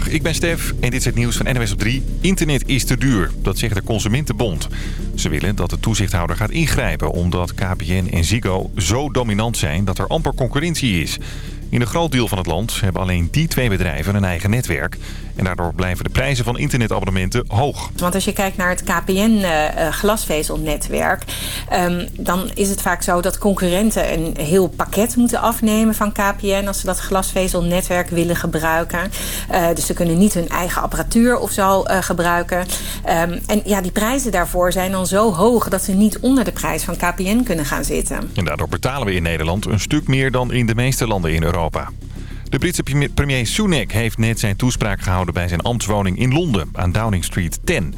Ik ben Stef en dit is het nieuws van NWS op 3. Internet is te duur, dat zegt de Consumentenbond. Ze willen dat de toezichthouder gaat ingrijpen omdat KPN en Ziggo zo dominant zijn dat er amper concurrentie is. In een groot deel van het land hebben alleen die twee bedrijven een eigen netwerk. En daardoor blijven de prijzen van internetabonnementen hoog. Want als je kijkt naar het KPN-glasvezelnetwerk... Uh, um, dan is het vaak zo dat concurrenten een heel pakket moeten afnemen van KPN... als ze dat glasvezelnetwerk willen gebruiken. Uh, dus ze kunnen niet hun eigen apparatuur of zo uh, gebruiken. Um, en ja, die prijzen daarvoor zijn dan zo hoog... dat ze niet onder de prijs van KPN kunnen gaan zitten. En daardoor betalen we in Nederland een stuk meer dan in de meeste landen in Europa. De Britse premier Sunak heeft net zijn toespraak gehouden bij zijn ambtswoning in Londen aan Downing Street 10.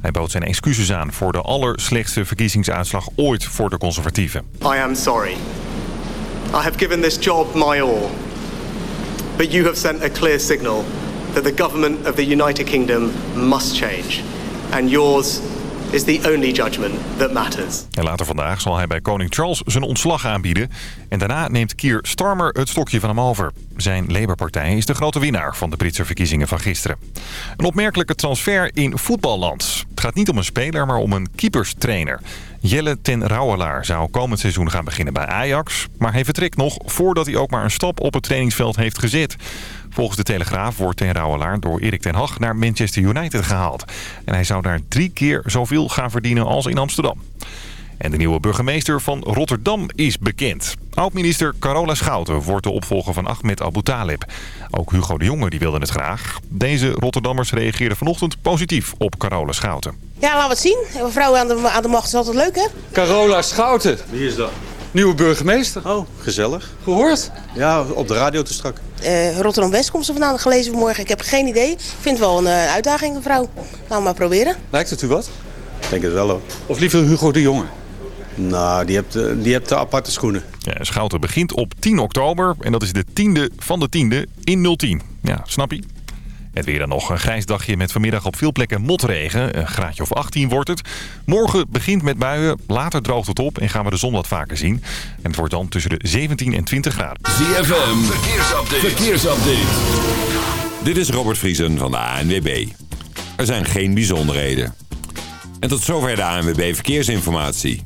Hij bood zijn excuses aan voor de allerslechtste verkiezingsuitslag ooit voor de conservatieven. I am sorry. I have given this job my all. But you have sent a clear signal that the government of the United Kingdom must change. And yours is the only judgment that matters. En later vandaag zal hij bij koning Charles zijn ontslag aanbieden. En daarna neemt Keir Starmer het stokje van hem over. Zijn Labour-partij is de grote winnaar van de Britse verkiezingen van gisteren. Een opmerkelijke transfer in voetballand. Het gaat niet om een speler, maar om een keeperstrainer. Jelle ten Rouwelaar zou komend seizoen gaan beginnen bij Ajax. Maar hij vertrekt nog voordat hij ook maar een stap op het trainingsveld heeft gezet. Volgens de Telegraaf wordt ten Rouwelaar door Erik ten Hag naar Manchester United gehaald. En hij zou daar drie keer zoveel gaan verdienen als in Amsterdam. En de nieuwe burgemeester van Rotterdam is bekend. Oud-minister Carola Schouten wordt de opvolger van Ahmed Abu Talib. Ook Hugo de Jonge die wilde het graag. Deze Rotterdammers reageerden vanochtend positief op Carola Schouten. Ja, laten we het zien. Een vrouw aan de, aan de macht is altijd leuk, hè? Carola Schouten. Wie is dat? Nieuwe burgemeester. Oh, gezellig. Gehoord? Ja, op de radio te strak. Uh, Rotterdam-West komt ze vandaan gelezen vanmorgen. Ik heb geen idee. Ik vind het wel een uh, uitdaging, mevrouw. Laten we maar proberen. Lijkt het u wat? Ik denk het wel, hoor. Of liever Hugo de Jonge? Nou, die hebt, die hebt de aparte schoenen. Ja, Schouten begint op 10 oktober. En dat is de tiende van de tiende in 010. Ja, snap je? Het weer dan nog. Een grijs dagje met vanmiddag op veel plekken motregen. Een graadje of 18 wordt het. Morgen begint met buien. Later droogt het op en gaan we de zon wat vaker zien. En het wordt dan tussen de 17 en 20 graden. ZFM, verkeersupdate. verkeersupdate. Dit is Robert Vriesen van de ANWB. Er zijn geen bijzonderheden. En tot zover de ANWB Verkeersinformatie.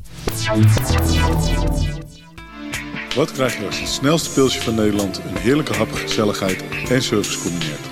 Wat krijg je als het snelste pilsje van Nederland... een heerlijke hap, gezelligheid en service combineert?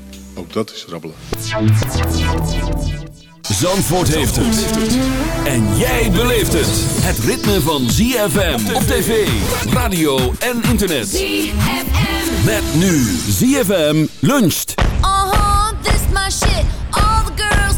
Ook dat is rabbelen. Zandvoort heeft het. En jij beleeft het. Het ritme van ZFM op tv, radio en internet. ZFM. Met nu ZFM luncht. Uh -huh, this my shit. All the girls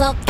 そっ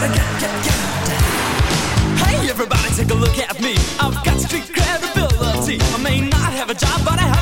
Hey everybody, take a look at me. I've got street credibility. I may not have a job, but I have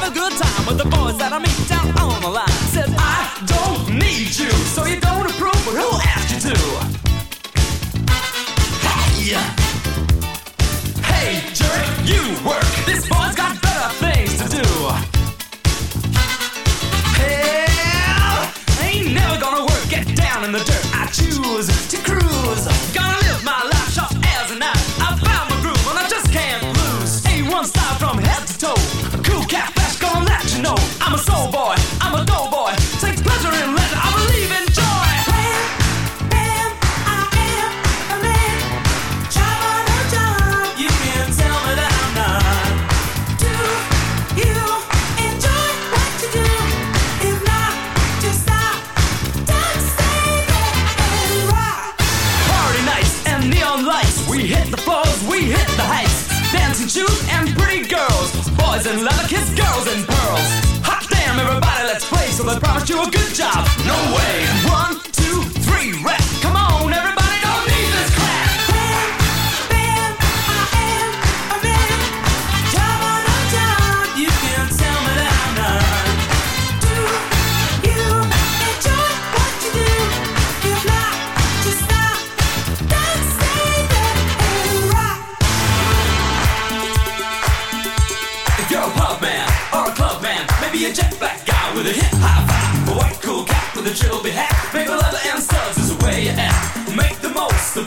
do a good job.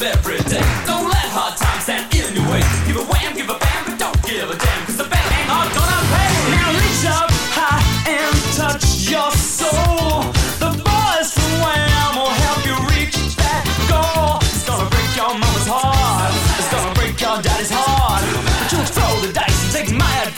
of every day. Don't let hard times stand in your way. Give a wham, give a bam, but don't give a damn, cause the bang are gonna pay. Now reach up high and touch your soul. The boys from Wham will help you reach that goal. It's gonna break your mama's heart, it's gonna break your daddy's heart. But you throw the dice and take my advice.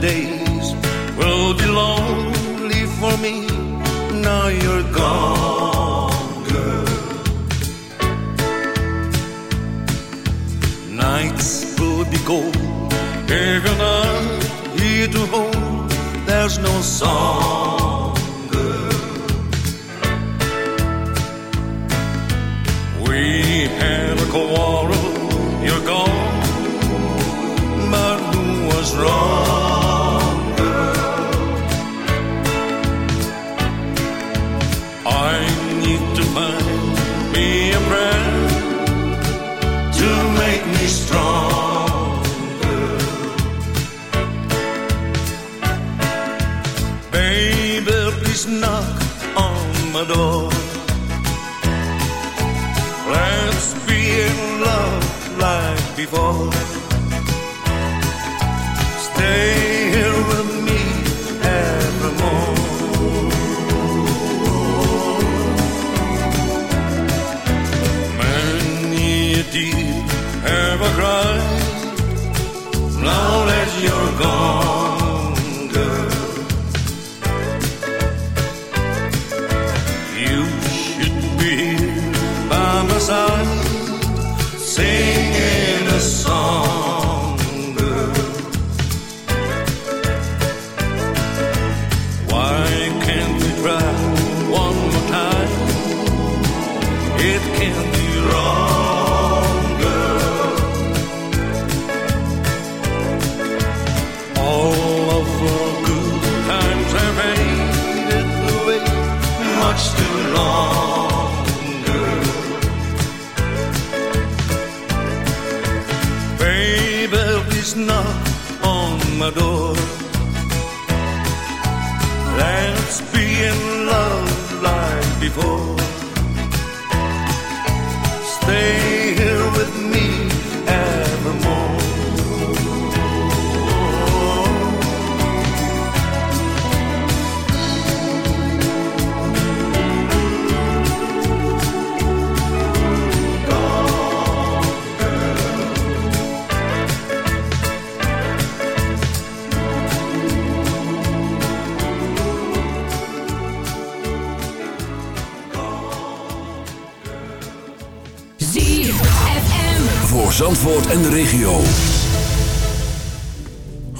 days will be lonely for me now you're gone, girl. Nights will be cold, even I here to hold. There's no song.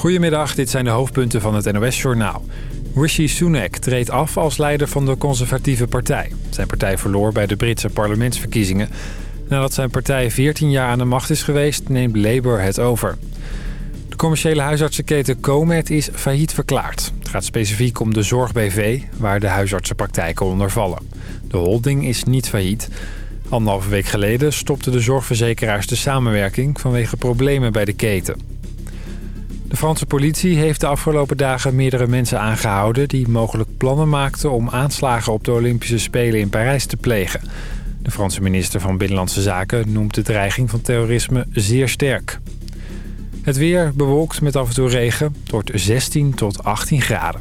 Goedemiddag, dit zijn de hoofdpunten van het NOS-journaal. Rishi Sunak treedt af als leider van de conservatieve partij. Zijn partij verloor bij de Britse parlementsverkiezingen. Nadat zijn partij 14 jaar aan de macht is geweest, neemt Labour het over. De commerciële huisartsenketen Comet is failliet verklaard. Het gaat specifiek om de zorg-BV, waar de huisartsenpraktijken onder vallen. De holding is niet failliet. Anderhalve week geleden stopte de zorgverzekeraars de samenwerking... vanwege problemen bij de keten. De Franse politie heeft de afgelopen dagen meerdere mensen aangehouden... die mogelijk plannen maakten om aanslagen op de Olympische Spelen in Parijs te plegen. De Franse minister van Binnenlandse Zaken noemt de dreiging van terrorisme zeer sterk. Het weer bewolkt met af en toe regen. tot 16 tot 18 graden.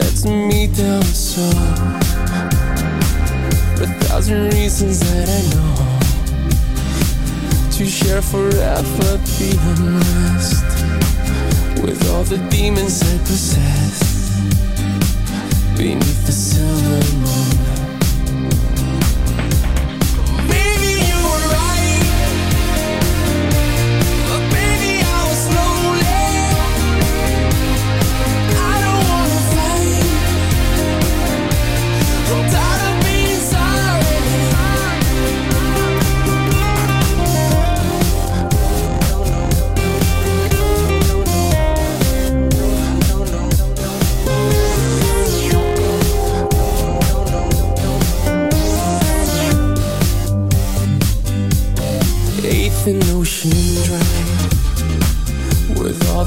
lets me down so. A thousand reasons that I know. To share forever the unrest With all the demons I possess. Beneath the silver moon.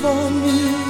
for me.